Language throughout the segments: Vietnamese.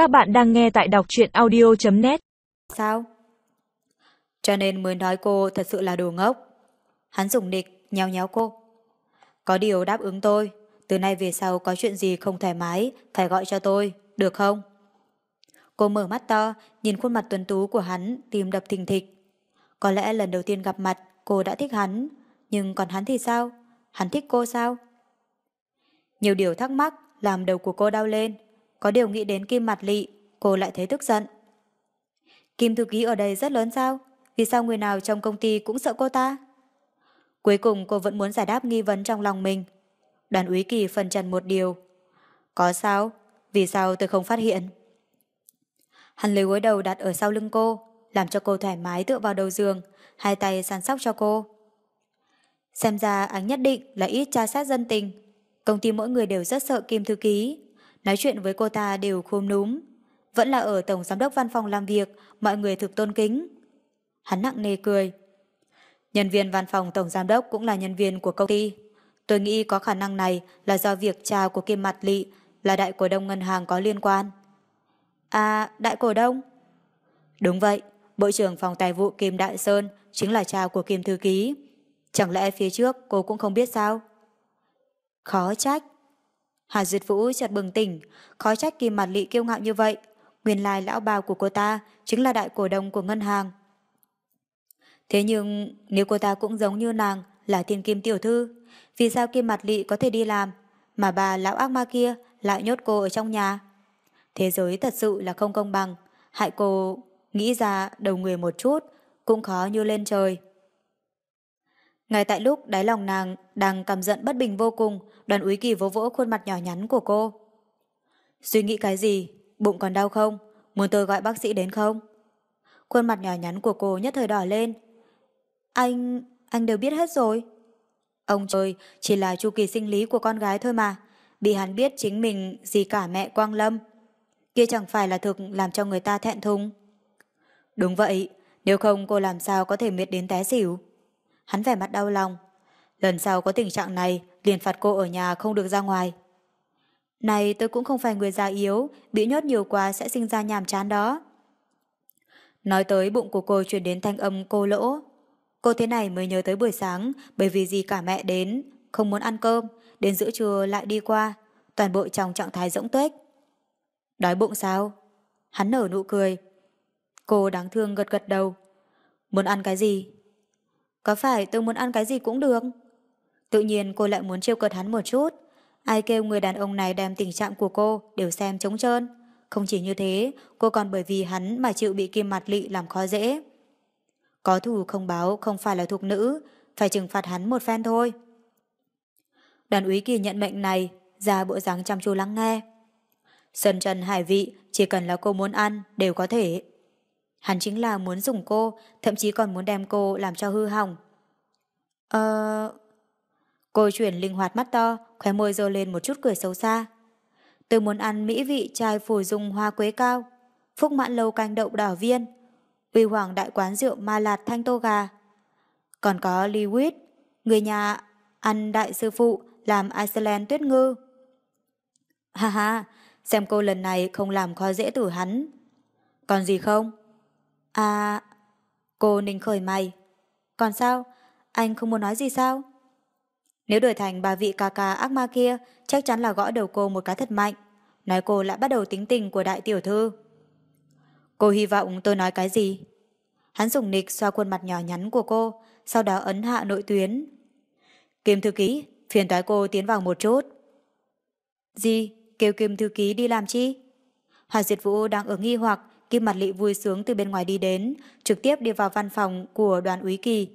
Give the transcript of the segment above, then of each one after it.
Các bạn đang nghe tại đọc truyện audio.net Sao? Cho nên mới nói cô thật sự là đồ ngốc. Hắn dùng địch nhéo nhéo cô. Có điều đáp ứng tôi, từ nay về sau có chuyện gì không thoải mái, phải gọi cho tôi, được không? Cô mở mắt to, nhìn khuôn mặt tuấn tú của hắn, tim đập thình thịch. Có lẽ lần đầu tiên gặp mặt, cô đã thích hắn, nhưng còn hắn thì sao? Hắn thích cô sao? Nhiều điều thắc mắc làm đầu của cô đau lên. Có điều nghĩ đến Kim Mặt Lị, cô lại thấy tức giận. Kim thư ký ở đây rất lớn sao? Vì sao người nào trong công ty cũng sợ cô ta? Cuối cùng cô vẫn muốn giải đáp nghi vấn trong lòng mình. Đoàn úy kỳ phần trần một điều. Có sao? Vì sao tôi không phát hiện? Hắn lấy gối đầu đặt ở sau lưng cô, làm cho cô thoải mái tựa vào đầu giường, hai tay săn sóc cho cô. Xem ra anh nhất định là ít tra sát dân tình. Công ty mỗi người đều rất sợ Kim Thư Ký. Nói chuyện với cô ta đều khôn núm. Vẫn là ở Tổng Giám đốc Văn phòng làm việc, mọi người thực tôn kính. Hắn nặng nề cười. Nhân viên văn phòng Tổng Giám đốc cũng là nhân viên của công ty. Tôi nghĩ có khả năng này là do việc cha của Kim Mặt Lị là đại cổ đông ngân hàng có liên quan. À, đại cổ đông? Đúng vậy, Bộ trưởng phòng tài vụ Kim Đại Sơn chính là cha của Kim Thư Ký. Chẳng lẽ phía trước cô cũng không biết sao? Khó trách. Hà Duyệt Vũ chợt bừng tỉnh, khó trách Kim Mặt Lị kiêu ngạo như vậy. Nguyên lai lão bào của cô ta chính là đại cổ đông của ngân hàng. Thế nhưng nếu cô ta cũng giống như nàng là thiên kim tiểu thư, vì sao Kim Mặt Lị có thể đi làm, mà bà lão ác ma kia lại nhốt cô ở trong nhà? Thế giới thật sự là không công bằng, hại cô nghĩ ra đầu người một chút, cũng khó như lên trời. Ngay tại lúc đáy lòng nàng đang cảm giận bất bình vô cùng, đoàn úy kỳ vỗ vỗ khuôn mặt nhỏ nhắn của cô. Suy nghĩ cái gì? Bụng còn đau không? Muốn tôi gọi bác sĩ đến không? Khuôn mặt nhỏ nhắn của cô nhất thời đỏ lên. Anh... anh đều biết hết rồi. Ông trời chỉ là chu kỳ sinh lý của con gái thôi mà. Bị hắn biết chính mình gì cả mẹ Quang Lâm. Kia chẳng phải là thực làm cho người ta thẹn thùng. Đúng vậy, nếu không cô làm sao có thể miệt đến té xỉu. Hắn vẻ mặt đau lòng. Lần sau có tình trạng này, liền phạt cô ở nhà không được ra ngoài. Này tôi cũng không phải người già yếu, bị nhốt nhiều quá sẽ sinh ra nhàm chán đó. Nói tới bụng của cô chuyển đến thanh âm cô lỗ. Cô thế này mới nhớ tới buổi sáng bởi vì gì cả mẹ đến, không muốn ăn cơm, đến giữa trưa lại đi qua, toàn bộ trong trạng thái rỗng tuếch. Đói bụng sao? Hắn nở nụ cười. Cô đáng thương gật gật đầu. Muốn ăn cái gì? Có phải tôi muốn ăn cái gì cũng được? Tự nhiên cô lại muốn trêu cợt hắn một chút. Ai kêu người đàn ông này đem tình trạng của cô đều xem trống trơn. Không chỉ như thế, cô còn bởi vì hắn mà chịu bị kim mặt lị làm khó dễ. Có thù không báo không phải là thuộc nữ, phải trừng phạt hắn một phen thôi. Đoàn úy kỳ nhận mệnh này, ra bộ dáng chăm chú lắng nghe. Sơn trần hải vị, chỉ cần là cô muốn ăn, đều có thể. Hắn chính là muốn dùng cô, thậm chí còn muốn đem cô làm cho hư hỏng. Ờ... Cô chuyển linh hoạt mắt to, khóe môi dơ lên một chút cười xấu xa. Tôi muốn ăn mỹ vị chai phổi dùng hoa quế cao, phúc mãn lâu canh đậu đỏ viên, uy hoàng đại quán rượu ma lạt thanh tô gà. Còn có Lewis, người nhà ăn đại sư phụ làm Iceland tuyết ngư. Ha ha, xem cô lần này không làm khó dễ tử hắn. Còn gì không? À... Cô ninh khởi mày. Còn sao? Anh không muốn nói gì sao? Nếu đổi thành bà vị ca ca ác ma kia, chắc chắn là gõ đầu cô một cái thật mạnh. Nói cô lại bắt đầu tính tình của đại tiểu thư. Cô hy vọng tôi nói cái gì? Hắn dùng nịch xoa khuôn mặt nhỏ nhắn của cô, sau đó ấn hạ nội tuyến. Kim thư ký, phiền toái cô tiến vào một chút. Gì? Kêu Kim thư ký đi làm chi? Hà Diệt Vũ đang ở nghi hoặc, Kim Mặt Lị vui sướng từ bên ngoài đi đến, trực tiếp đi vào văn phòng của đoàn úy kỳ.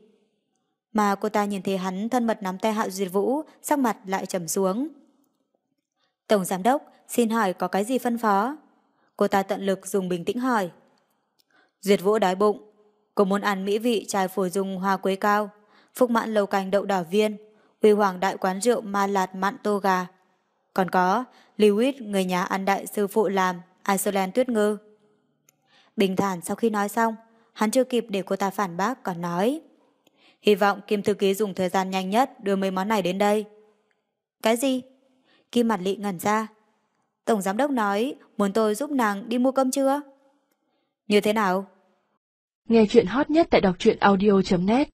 Mà cô ta nhìn thấy hắn thân mật nắm tay Hạ Duyệt Vũ, sắc mặt lại trầm xuống. Tổng Giám đốc, xin hỏi có cái gì phân phó? Cô ta tận lực dùng bình tĩnh hỏi. Duyệt Vũ đói bụng. Cô muốn ăn mỹ vị trài phổi dùng hoa quế cao, phúc mãn lầu cành đậu đỏ viên, huy hoàng đại quán rượu ma lạt mặn tô gà. Còn có, Lewis người nhà ăn đại sư phụ làm, Iceland tuyết ngư. Bình thản sau khi nói xong, hắn chưa kịp để cô ta phản bác còn nói. Hy vọng Kim Thư Ký dùng thời gian nhanh nhất đưa mấy món này đến đây. Cái gì? Kim mặt lị ngẩn ra. Tổng giám đốc nói muốn tôi giúp nàng đi mua cơm chưa? Như thế nào? Nghe chuyện hot nhất tại đọc truyện audio.net